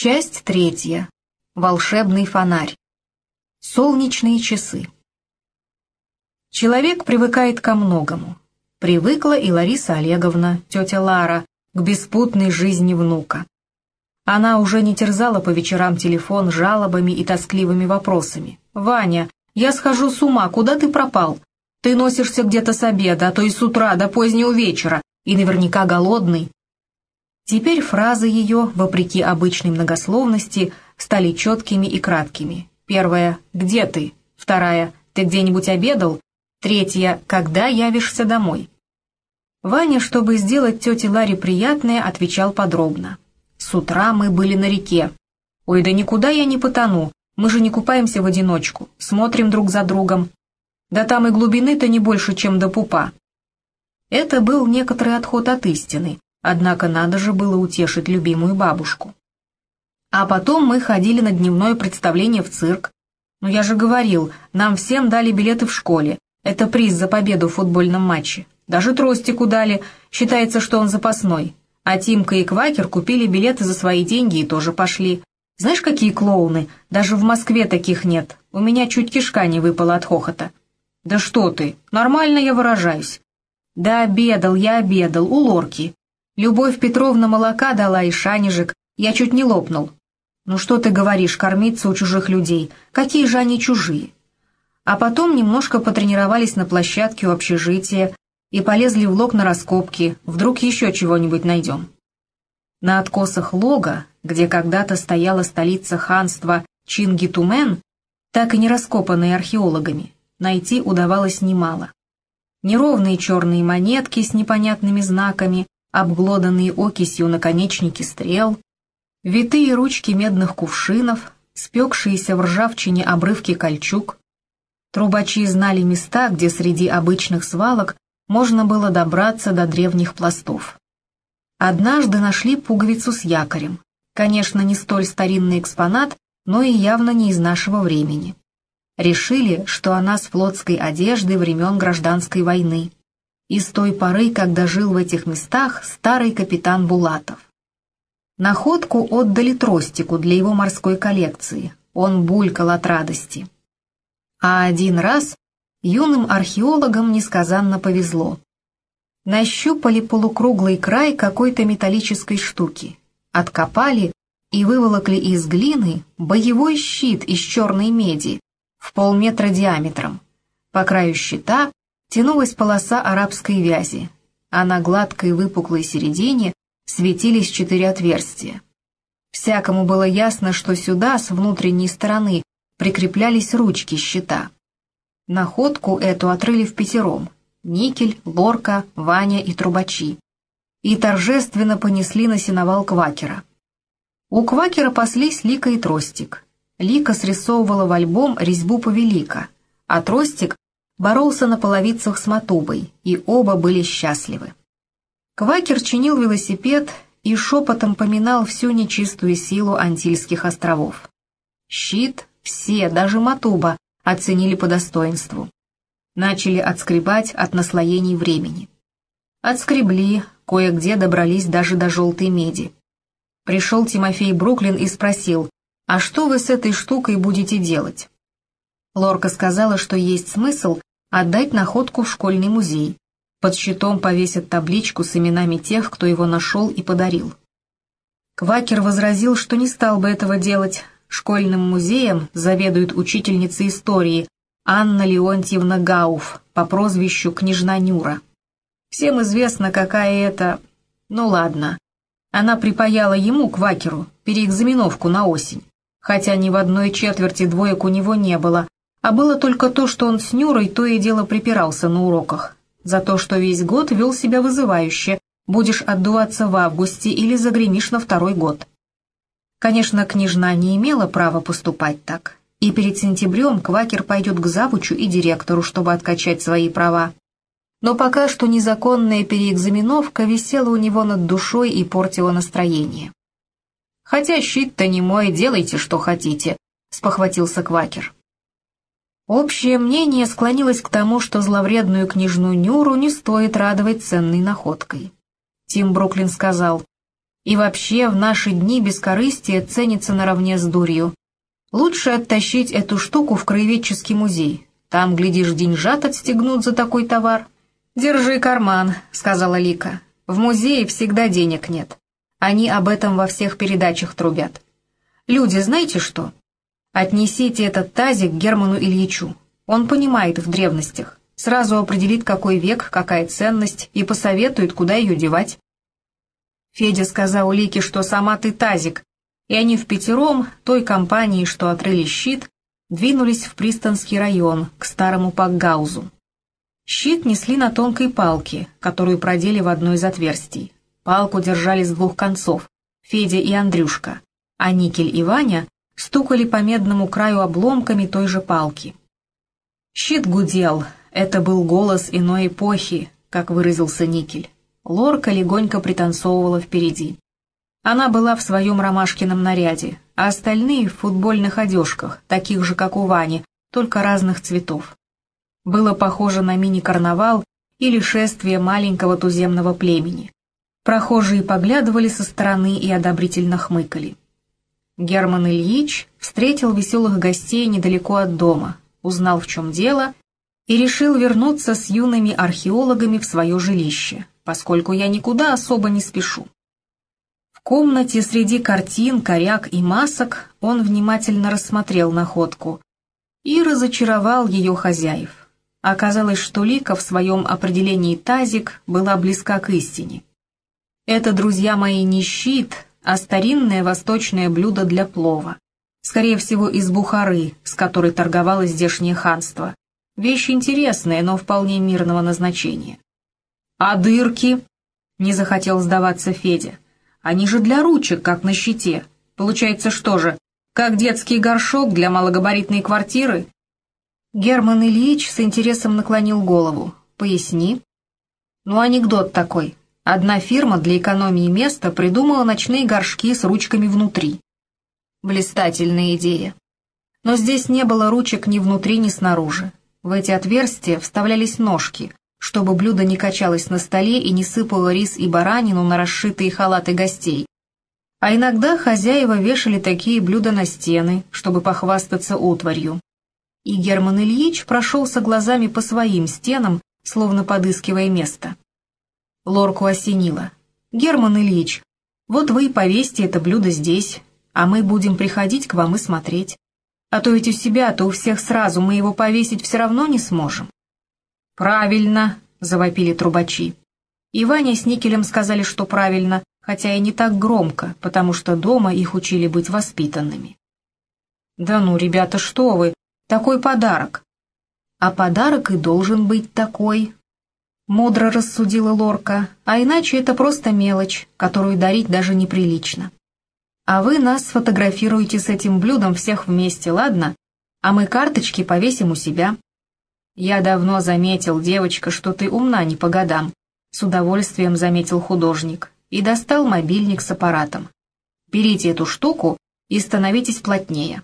Часть третья. Волшебный фонарь. Солнечные часы. Человек привыкает ко многому. Привыкла и Лариса Олеговна, тетя Лара, к беспутной жизни внука. Она уже не терзала по вечерам телефон жалобами и тоскливыми вопросами. «Ваня, я схожу с ума, куда ты пропал? Ты носишься где-то с обеда, а то и с утра до позднего вечера, и наверняка голодный». Теперь фразы ее, вопреки обычной многословности, стали четкими и краткими. Первая «Где ты?», вторая «Ты где-нибудь обедал?», третья «Когда явишься домой?». Ваня, чтобы сделать тете Ларе приятное, отвечал подробно. «С утра мы были на реке. Ой, да никуда я не потону, мы же не купаемся в одиночку, смотрим друг за другом. Да там и глубины-то не больше, чем до пупа». Это был некоторый отход от истины, Однако надо же было утешить любимую бабушку. А потом мы ходили на дневное представление в цирк. Ну я же говорил, нам всем дали билеты в школе. Это приз за победу в футбольном матче. Даже тростику дали, считается, что он запасной. А Тимка и Квакер купили билеты за свои деньги и тоже пошли. Знаешь, какие клоуны? Даже в Москве таких нет. У меня чуть кишка не выпала от хохота. Да что ты, нормально я выражаюсь. Да обедал я обедал, у лорки. Любовь Петровна молока дала и шанежек, я чуть не лопнул. Ну что ты говоришь, кормиться у чужих людей? Какие же они чужие? А потом немножко потренировались на площадке у общежития и полезли в лог на раскопки, вдруг еще чего-нибудь найдем. На откосах лога, где когда-то стояла столица ханства Чингитумен, так и не раскопанные археологами, найти удавалось немало. Неровные черные монетки с непонятными знаками, обглоданные окисью наконечники стрел, витые ручки медных кувшинов, спекшиеся в ржавчине обрывки кольчуг. Трубачи знали места, где среди обычных свалок можно было добраться до древних пластов. Однажды нашли пуговицу с якорем. Конечно, не столь старинный экспонат, но и явно не из нашего времени. Решили, что она с флотской одежды времен гражданской войны и с той поры, когда жил в этих местах старый капитан Булатов. Находку отдали тростику для его морской коллекции, он булькал от радости. А один раз юным археологам несказанно повезло. Нащупали полукруглый край какой-то металлической штуки, откопали и выволокли из глины боевой щит из черной меди в полметра диаметром. По краю щита тянулась полоса арабской вязи, а на гладкой выпуклой середине светились четыре отверстия. Всякому было ясно, что сюда, с внутренней стороны, прикреплялись ручки щита. Находку эту отрыли в пятером — Никель, Лорка, Ваня и Трубачи. И торжественно понесли на сеновал Квакера. У Квакера паслись Лика и Тростик. Лика срисовывала в альбом резьбу повелика, а Тростик боролся на половицах с Матубой, и оба были счастливы. Квакер чинил велосипед и шепотом поминал всю нечистую силу Антильских островов. Щит все, даже Матуба, оценили по достоинству. Начали отскребать от наслоений времени. Отскребли, кое-где добрались даже до желтой меди. Пришел Тимофей Бруклин и спросил, «А что вы с этой штукой будете делать?» Лорка сказала, что есть смысл отдать находку в школьный музей. Под щитом повесят табличку с именами тех, кто его нашел и подарил. Квакер возразил, что не стал бы этого делать. Школьным музеем заведует учительница истории Анна Леонтьевна Гауф по прозвищу Княжна Нюра. Всем известно, какая это... Ну ладно. Она припаяла ему, Квакеру, переэкзаменовку на осень. Хотя ни в одной четверти двоек у него не было, а было только то, что он с Нюрой то и дело припирался на уроках. За то, что весь год вел себя вызывающе, будешь отдуваться в августе или загремишь на второй год. Конечно, княжна не имела права поступать так, и перед сентябрем Квакер пойдет к завучу и директору, чтобы откачать свои права. Но пока что незаконная переэкзаменовка висела у него над душой и портила настроение. «Хотя щит-то не мой, делайте, что хотите», — спохватился Квакер. Общее мнение склонилось к тому, что зловредную княжну Нюру не стоит радовать ценной находкой. Тим Бруклин сказал, И вообще в наши дни бескорыстие ценится наравне с дурью. Лучше оттащить эту штуку в краеведческий музей. Там, глядишь, деньжат отстегнут за такой товар. «Держи карман», — сказала Лика. «В музее всегда денег нет. Они об этом во всех передачах трубят. Люди, знаете что? Отнесите этот тазик Герману Ильичу. Он понимает в древностях, сразу определит, какой век, какая ценность, и посоветует, куда ее девать. Федя сказал Лике, что сама ты тазик, и они в пятером, той компании, что отрыли щит, двинулись в Пристанский район, к старому Пакгаузу. Щит несли на тонкой палке, которую продели в одно из отверстий. Палку держали с двух концов, Федя и Андрюшка, а Никель и Ваня стукали по медному краю обломками той же палки. Щит гудел, это был голос иной эпохи, как выразился Никель. Лорка легонько пританцовывала впереди. Она была в своем ромашкином наряде, а остальные в футбольных одежках, таких же, как у Вани, только разных цветов. Было похоже на мини-карнавал или шествие маленького туземного племени. Прохожие поглядывали со стороны и одобрительно хмыкали. Герман Ильич встретил веселых гостей недалеко от дома, узнал, в чем дело, и решил вернуться с юными археологами в свое жилище, поскольку я никуда особо не спешу. В комнате среди картин, коряк и масок он внимательно рассмотрел находку и разочаровал ее хозяев. Оказалось, что Лика в своем определении тазик была близка к истине. Это, друзья мои, не щит, а старинное восточное блюдо для плова скорее всего, из Бухары, с которой торговало здешнее ханство. Вещь интересная, но вполне мирного назначения. «А дырки?» — не захотел сдаваться Федя. «Они же для ручек, как на щите. Получается что же, как детский горшок для малогабаритной квартиры?» Герман Ильич с интересом наклонил голову. «Поясни». «Ну, анекдот такой. Одна фирма для экономии места придумала ночные горшки с ручками внутри. Блистательная идея. Но здесь не было ручек ни внутри, ни снаружи. В эти отверстия вставлялись ножки, чтобы блюдо не качалось на столе и не сыпало рис и баранину на расшитые халаты гостей. А иногда хозяева вешали такие блюда на стены, чтобы похвастаться утварью. И Герман Ильич прошелся глазами по своим стенам, словно подыскивая место. Лорку осенило. «Герман Ильич, вот вы и повесьте это блюдо здесь, а мы будем приходить к вам и смотреть. А то ведь у себя, то у всех сразу мы его повесить все равно не сможем». «Правильно», — завопили трубачи. И Ваня с Никелем сказали, что правильно, хотя и не так громко, потому что дома их учили быть воспитанными. «Да ну, ребята, что вы, такой подарок!» «А подарок и должен быть такой», — мудро рассудила Лорка, «а иначе это просто мелочь, которую дарить даже неприлично». А вы нас сфотографируете с этим блюдом всех вместе, ладно? А мы карточки повесим у себя. Я давно заметил, девочка, что ты умна не по годам. С удовольствием заметил художник и достал мобильник с аппаратом. Берите эту штуку и становитесь плотнее.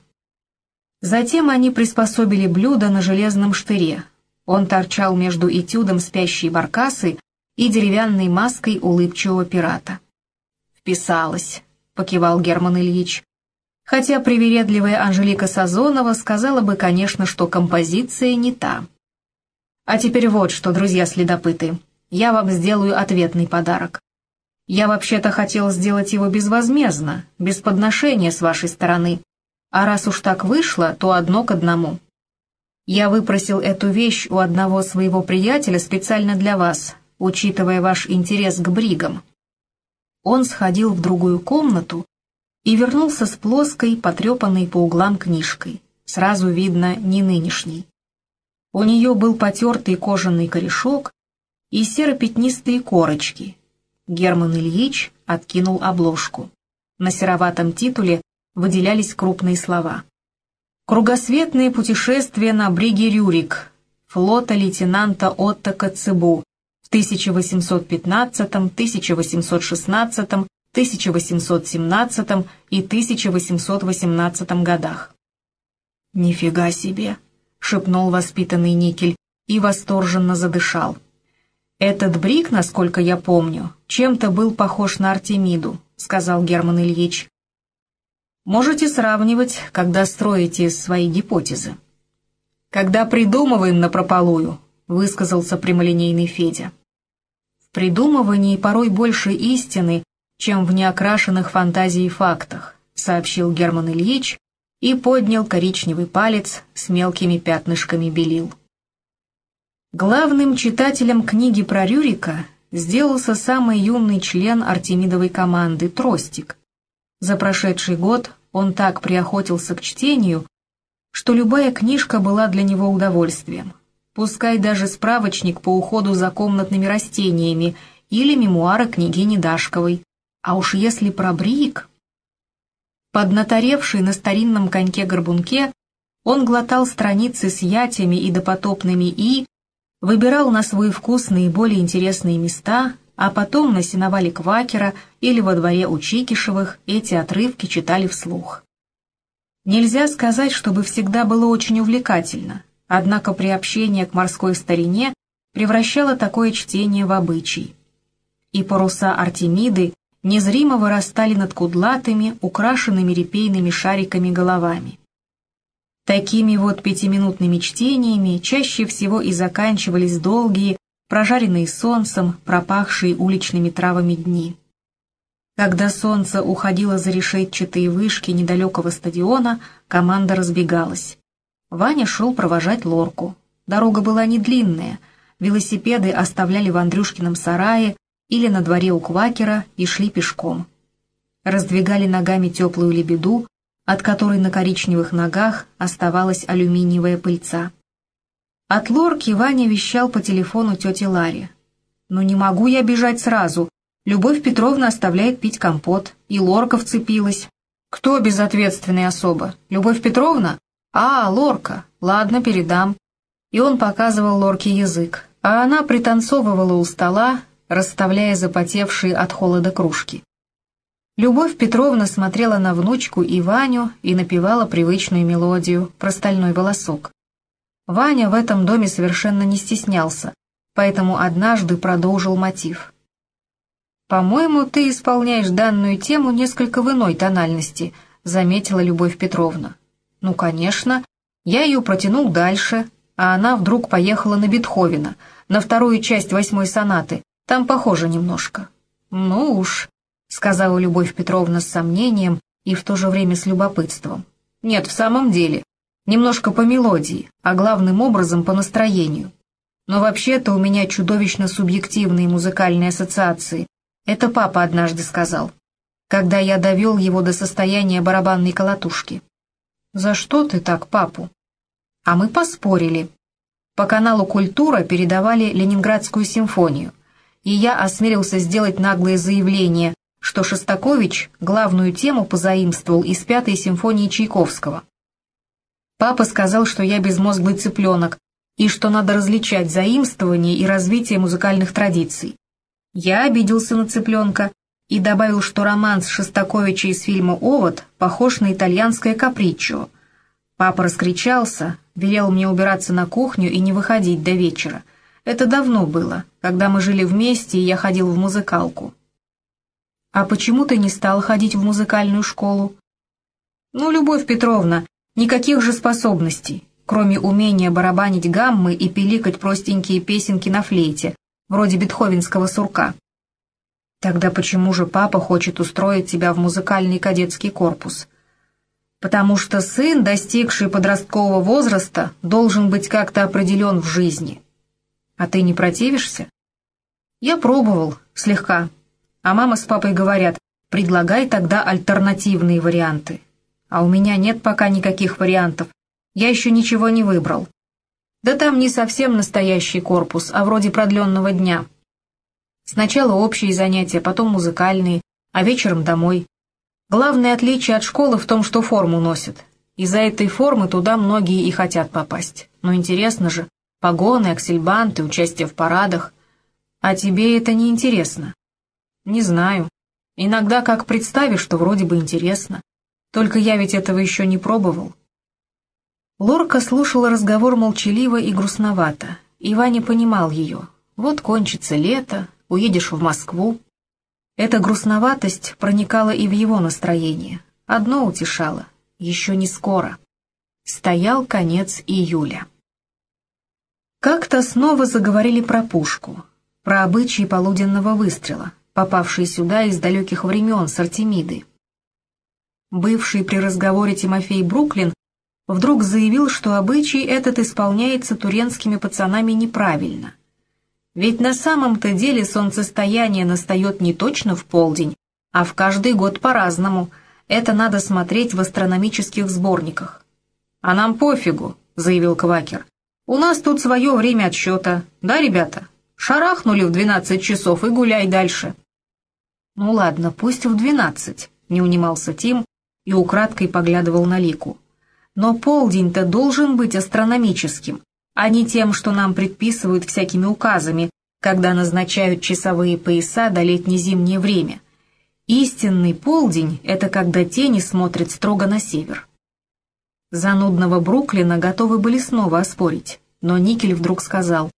Затем они приспособили блюдо на железном штыре. Он торчал между этюдом спящей баркасы и деревянной маской улыбчивого пирата. Вписалась. — покивал Герман Ильич. Хотя привередливая Анжелика Сазонова сказала бы, конечно, что композиция не та. А теперь вот что, друзья-следопыты, я вам сделаю ответный подарок. Я вообще-то хотел сделать его безвозмездно, без подношения с вашей стороны. А раз уж так вышло, то одно к одному. Я выпросил эту вещь у одного своего приятеля специально для вас, учитывая ваш интерес к бригам. Он сходил в другую комнату и вернулся с плоской, потрепанной по углам книжкой. Сразу видно, не нынешней. У нее был потертый кожаный корешок и серо-пятнистые корочки. Герман Ильич откинул обложку. На сероватом титуле выделялись крупные слова. «Кругосветные путешествия на бриге Рюрик. Флота лейтенанта Отто Коцебу. 1815, 1816, 1817 и 1818 годах. «Нифига себе!» — шепнул воспитанный Никель и восторженно задышал. «Этот брик, насколько я помню, чем-то был похож на Артемиду», — сказал Герман Ильич. «Можете сравнивать, когда строите свои гипотезы». «Когда придумываем напропалую», — высказался прямолинейный Федя. «В придумывании порой больше истины, чем в неокрашенных фантазией фактах», — сообщил Герман Ильич и поднял коричневый палец с мелкими пятнышками белил. Главным читателем книги про Рюрика сделался самый юный член Артемидовой команды Тростик. За прошедший год он так приохотился к чтению, что любая книжка была для него удовольствием, пускай даже справочник по уходу за комнатными растениями или мемуары княгини Дашковой. А уж если про Брик... Поднаторевший на старинном коньке-горбунке, он глотал страницы с ятями и допотопными «и», выбирал на свой вкус наиболее интересные места, а потом на сеновале Квакера или во дворе у Чикишевых эти отрывки читали вслух. Нельзя сказать, чтобы всегда было очень увлекательно, однако приобщение к морской старине превращало такое чтение в обычай. И паруса Артемиды незримо вырастали над кудлатыми, украшенными репейными шариками головами. Такими вот пятиминутными чтениями чаще всего и заканчивались долгие, прожаренные солнцем, пропахшие уличными травами дни. Когда солнце уходило за решетчатые вышки недалекого стадиона, команда разбегалась. Ваня шел провожать лорку. Дорога была не длинная, велосипеды оставляли в Андрюшкином сарае, или на дворе у квакера и шли пешком. Раздвигали ногами теплую лебеду, от которой на коричневых ногах оставалась алюминиевая пыльца. От лорки Ваня вещал по телефону тете Ларе. «Ну не могу я бежать сразу. Любовь Петровна оставляет пить компот, и лорка вцепилась. Кто безответственный особо? Любовь Петровна? А, лорка. Ладно, передам». И он показывал лорке язык, а она пританцовывала у стола, расставляя запотевшие от холода кружки. Любовь Петровна смотрела на внучку и Ваню и напевала привычную мелодию про стальной волосок. Ваня в этом доме совершенно не стеснялся, поэтому однажды продолжил мотив. «По-моему, ты исполняешь данную тему несколько в иной тональности», — заметила Любовь Петровна. «Ну, конечно. Я ее протянул дальше, а она вдруг поехала на Бетховена, на вторую часть восьмой сонаты, там похоже немножко». «Ну уж», — сказала Любовь Петровна с сомнением и в то же время с любопытством. «Нет, в самом деле. Немножко по мелодии, а главным образом по настроению. Но вообще-то у меня чудовищно субъективные музыкальные ассоциации. Это папа однажды сказал, когда я довел его до состояния барабанной колотушки. «За что ты так папу?» А мы поспорили. По каналу «Культура» передавали Ленинградскую симфонию — и я осмелился сделать наглое заявление, что Шостакович главную тему позаимствовал из пятой симфонии Чайковского. Папа сказал, что я безмозглый цыпленок, и что надо различать заимствование и развитие музыкальных традиций. Я обиделся на цыпленка и добавил, что романс Шостаковича из фильма «Овод» похож на итальянское каприччо. Папа раскричался, велел мне убираться на кухню и не выходить до вечера — это давно было, когда мы жили вместе, и я ходил в музыкалку. А почему ты не стал ходить в музыкальную школу? Ну, Любовь Петровна, никаких же способностей, кроме умения барабанить гаммы и пиликать простенькие песенки на флейте, вроде бетховенского сурка. Тогда почему же папа хочет устроить тебя в музыкальный кадетский корпус? Потому что сын, достигший подросткового возраста, должен быть как-то определен в жизни. А ты не противишься? Я пробовал, слегка. А мама с папой говорят, предлагай тогда альтернативные варианты. А у меня нет пока никаких вариантов. Я еще ничего не выбрал. Да там не совсем настоящий корпус, а вроде продленного дня. Сначала общие занятия, потом музыкальные, а вечером домой. Главное отличие от школы в том, что форму носят. Из-за этой формы туда многие и хотят попасть. Но интересно же, Погоны, аксельбанты, участие в парадах. А тебе это не интересно? Не знаю. Иногда как представишь, что вроде бы интересно. Только я ведь этого еще не пробовал. Лорка слушала разговор молчаливо и грустновато, и Ваня понимал ее. Вот кончится лето, уедешь в Москву. Эта грустноватость проникала и в его настроение. Одно утешало — еще не скоро. Стоял конец июля. Как-то снова заговорили про пушку, про обычаи полуденного выстрела, попавшие сюда из далеких времен с Артемиды. Бывший при разговоре Тимофей Бруклин вдруг заявил, что обычай этот исполняется туренскими пацанами неправильно. Ведь на самом-то деле солнцестояние настает не точно в полдень, а в каждый год по-разному. Это надо смотреть в астрономических сборниках. «А нам пофигу», — заявил Квакер. У нас тут свое время отсчета, да, ребята? Шарахнули в двенадцать часов и гуляй дальше». «Ну ладно, пусть в двенадцать», — не унимался Тим и украдкой поглядывал на Лику. «Но полдень-то должен быть астрономическим, а не тем, что нам предписывают всякими указами, когда назначают часовые пояса до летне-зимнее время. Истинный полдень — это когда тени смотрят строго на север. Занудного Бруклина готовы были снова оспорить, но Никель вдруг сказал,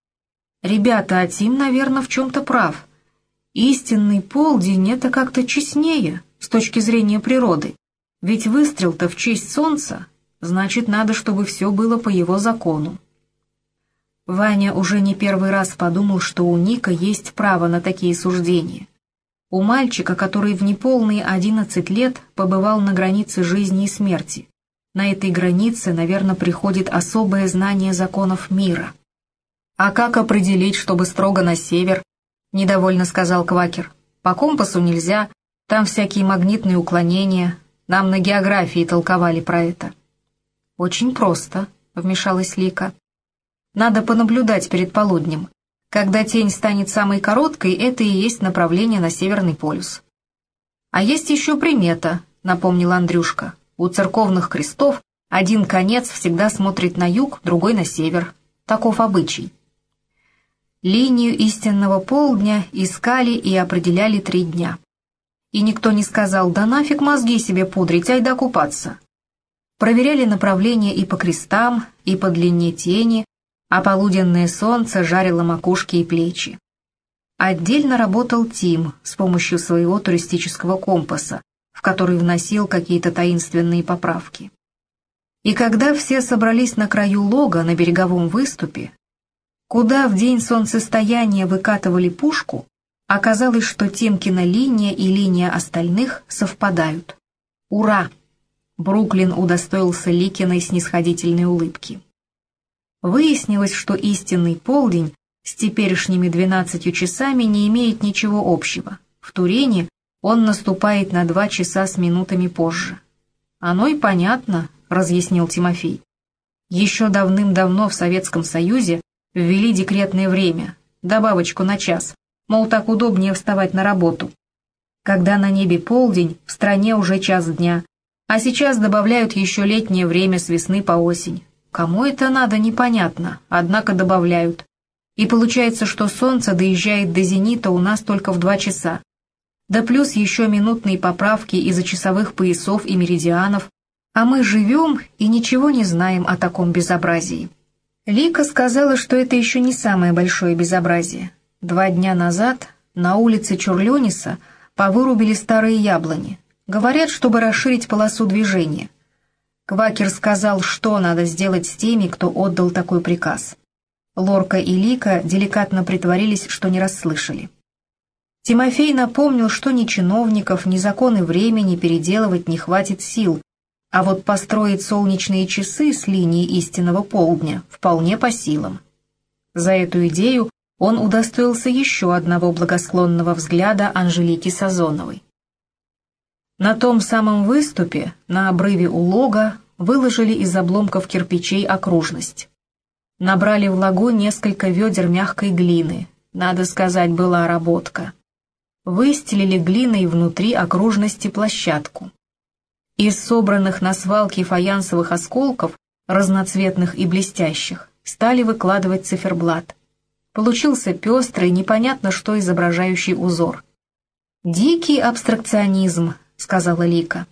«Ребята, а Тим, наверное, в чем-то прав. Истинный полдень — это как-то честнее с точки зрения природы, ведь выстрел-то в честь солнца, значит, надо, чтобы все было по его закону». Ваня уже не первый раз подумал, что у Ника есть право на такие суждения. У мальчика, который в неполные одиннадцать лет побывал на границе жизни и смерти, на этой границе, наверное, приходит особое знание законов мира. «А как определить, чтобы строго на север?» — недовольно сказал Квакер. «По компасу нельзя, там всякие магнитные уклонения. Нам на географии толковали про это». «Очень просто», — вмешалась Лика. «Надо понаблюдать перед полуднем. Когда тень станет самой короткой, это и есть направление на Северный полюс». «А есть еще примета», — напомнил Андрюшка. У церковных крестов один конец всегда смотрит на юг, другой на север. Таков обычай. Линию истинного полдня искали и определяли три дня. И никто не сказал, да нафиг мозги себе пудрить, айда купаться. Проверяли направление и по крестам, и по длине тени, а полуденное солнце жарило макушки и плечи. Отдельно работал Тим с помощью своего туристического компаса, в который вносил какие-то таинственные поправки. И когда все собрались на краю лога на береговом выступе, куда в день солнцестояния выкатывали пушку, оказалось, что Тимкина линия и линия остальных совпадают. Ура! Бруклин удостоился Ликиной снисходительной улыбки. Выяснилось, что истинный полдень с теперешними двенадцатью часами не имеет ничего общего. В Турене он наступает на два часа с минутами позже. «Оно и понятно», — разъяснил Тимофей. «Еще давным-давно в Советском Союзе ввели декретное время, добавочку на час, мол, так удобнее вставать на работу. Когда на небе полдень, в стране уже час дня, а сейчас добавляют еще летнее время с весны по осень. Кому это надо, непонятно, однако добавляют. И получается, что солнце доезжает до зенита у нас только в два часа, да плюс еще минутные поправки из-за часовых поясов и меридианов, а мы живем и ничего не знаем о таком безобразии. Лика сказала, что это еще не самое большое безобразие. Два дня назад на улице Чурлениса повырубили старые яблони. Говорят, чтобы расширить полосу движения. Квакер сказал, что надо сделать с теми, кто отдал такой приказ. Лорка и Лика деликатно притворились, что не расслышали. Тимофей напомнил, что ни чиновников, ни законы времени переделывать не хватит сил, а вот построить солнечные часы с линии истинного полдня вполне по силам. За эту идею он удостоился еще одного благосклонного взгляда Анжелики Сазоновой. На том самом выступе, на обрыве у лога, выложили из обломков кирпичей окружность. Набрали в лагу несколько ведер мягкой глины, надо сказать, была работка выстелили глиной внутри окружности площадку. Из собранных на свалке фаянсовых осколков, разноцветных и блестящих, стали выкладывать циферблат. Получился пестрый, непонятно что изображающий узор. «Дикий абстракционизм», — сказала Лика.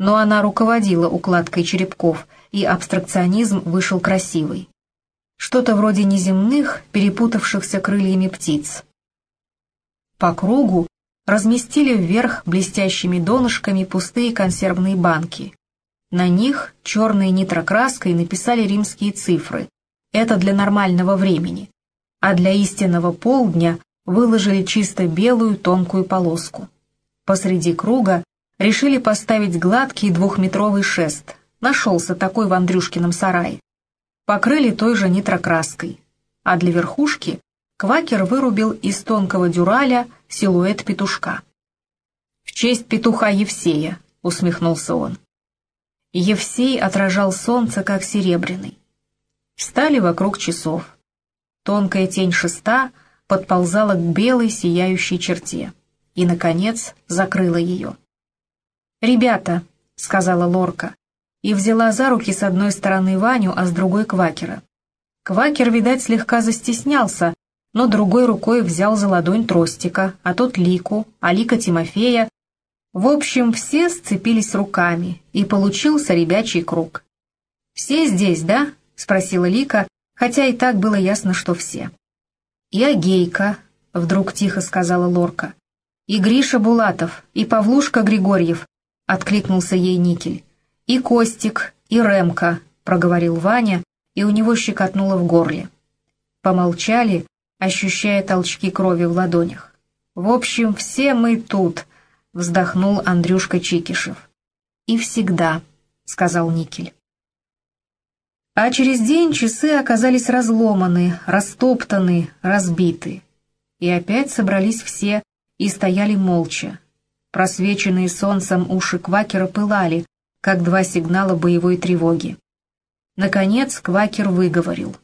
Но она руководила укладкой черепков, и абстракционизм вышел красивый. что-то вроде неземных, перепутавшихся крыльями птиц. По кругу разместили вверх блестящими донышками пустые консервные банки. На них черной нитрокраской написали римские цифры. Это для нормального времени. А для истинного полдня выложили чисто белую тонкую полоску. Посреди круга решили поставить гладкий двухметровый шест. Нашелся такой в Андрюшкином сарае. Покрыли той же нитрокраской. А для верхушки Квакер вырубил из тонкого дюраля силуэт петушка. «В честь петуха Евсея», — усмехнулся он. Евсей отражал солнце, как серебряный. Встали вокруг часов. Тонкая тень шеста подползала к белой сияющей черте и, наконец, закрыла ее. «Ребята», — сказала Лорка, и взяла за руки с одной стороны Ваню, а с другой Квакера. Квакер, видать, слегка застеснялся, но другой рукой взял за ладонь Тростика, а тот Лику, а Лика Тимофея. В общем, все сцепились руками, и получился ребячий круг. «Все здесь, да?» — спросила Лика, хотя и так было ясно, что все. «И Агейка», — вдруг тихо сказала Лорка. «И Гриша Булатов, и Павлушка Григорьев», — откликнулся ей Никель. «И Костик, и Ремка», — проговорил Ваня, и у него щекотнуло в горле. Помолчали, ощущая толчки крови в ладонях. «В общем, все мы тут», — вздохнул Андрюшка Чикишев. «И всегда», — сказал Никель. А через день часы оказались разломаны, растоптаны, разбиты. И опять собрались все и стояли молча. Просвеченные солнцем уши Квакера пылали, как два сигнала боевой тревоги. Наконец Квакер выговорил.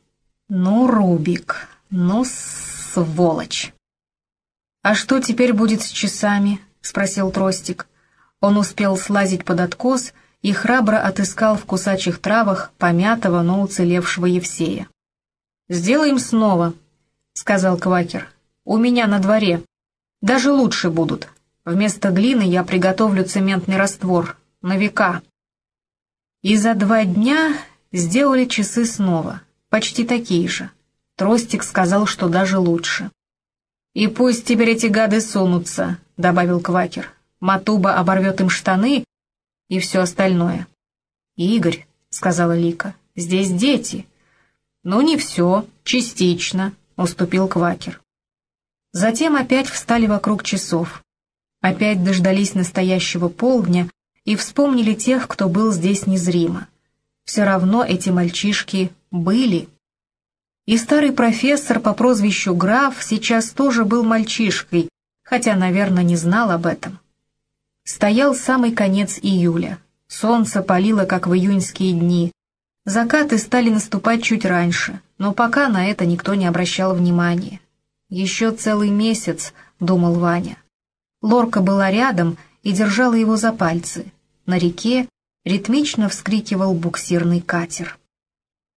«Ну, Рубик, «Ну, сволочь!» «А что теперь будет с часами?» — спросил Тростик. Он успел слазить под откос и храбро отыскал в кусачих травах помятого, но уцелевшего Евсея. «Сделаем снова», — сказал Квакер. «У меня на дворе. Даже лучше будут. Вместо глины я приготовлю цементный раствор. На века». И за два дня сделали часы снова, почти такие же. Тростик сказал, что даже лучше. «И пусть теперь эти гады сунутся», — добавил Квакер. «Матуба оборвет им штаны и все остальное». «Игорь», — сказала Лика, — «здесь дети». «Ну, не все, частично», — уступил Квакер. Затем опять встали вокруг часов. Опять дождались настоящего полдня и вспомнили тех, кто был здесь незримо. Все равно эти мальчишки были. И старый профессор по прозвищу Граф сейчас тоже был мальчишкой, хотя, наверное, не знал об этом. Стоял самый конец июля. Солнце палило, как в июньские дни. Закаты стали наступать чуть раньше, но пока на это никто не обращал внимания. «Еще целый месяц», — думал Ваня. Лорка была рядом и держала его за пальцы. На реке ритмично вскрикивал буксирный катер.